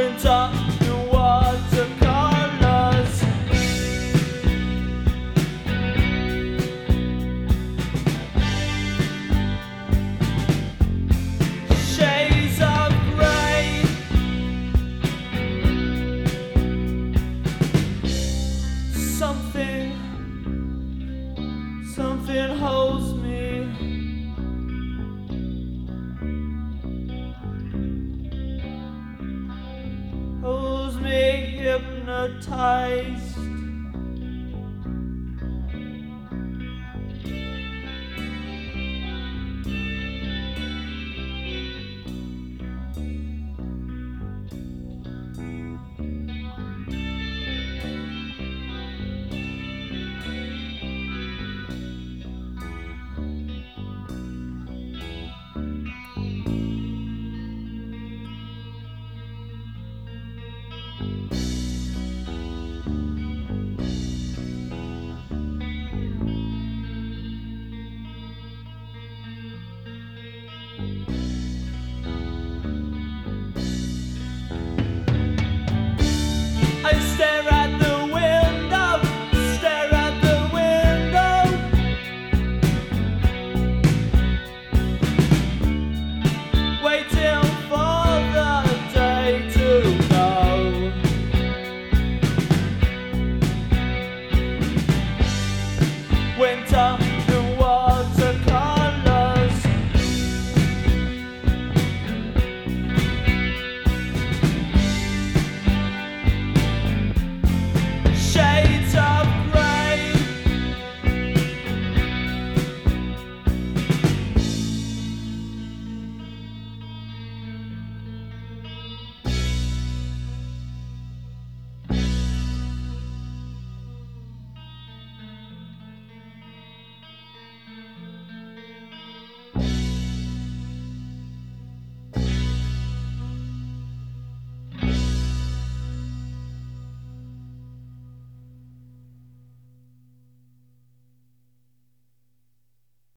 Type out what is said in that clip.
winter. hypnotized